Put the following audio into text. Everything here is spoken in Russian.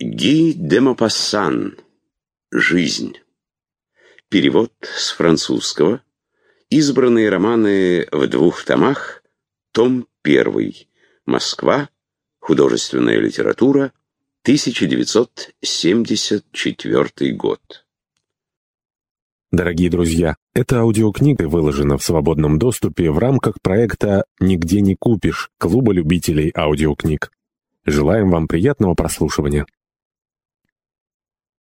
Ги де Мопассан. Жизнь. Перевод с французского. Избранные романы в двух томах. Том 1. Москва. Художественная литература. 1974 год. Дорогие друзья, эта аудиокнига выложена в свободном доступе в рамках проекта «Нигде не купишь» Клуба любителей аудиокниг. Желаем вам приятного прослушивания.